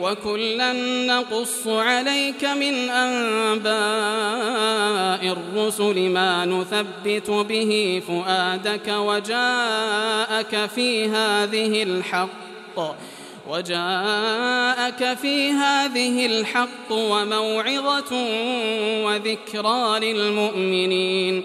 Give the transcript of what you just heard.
وكلا نقص عليك من أنباء الرسل ما نثبت به فؤادك وجاءك في هذه الحق وجاءك في هذه الحق وموعظة وذكرى للمؤمنين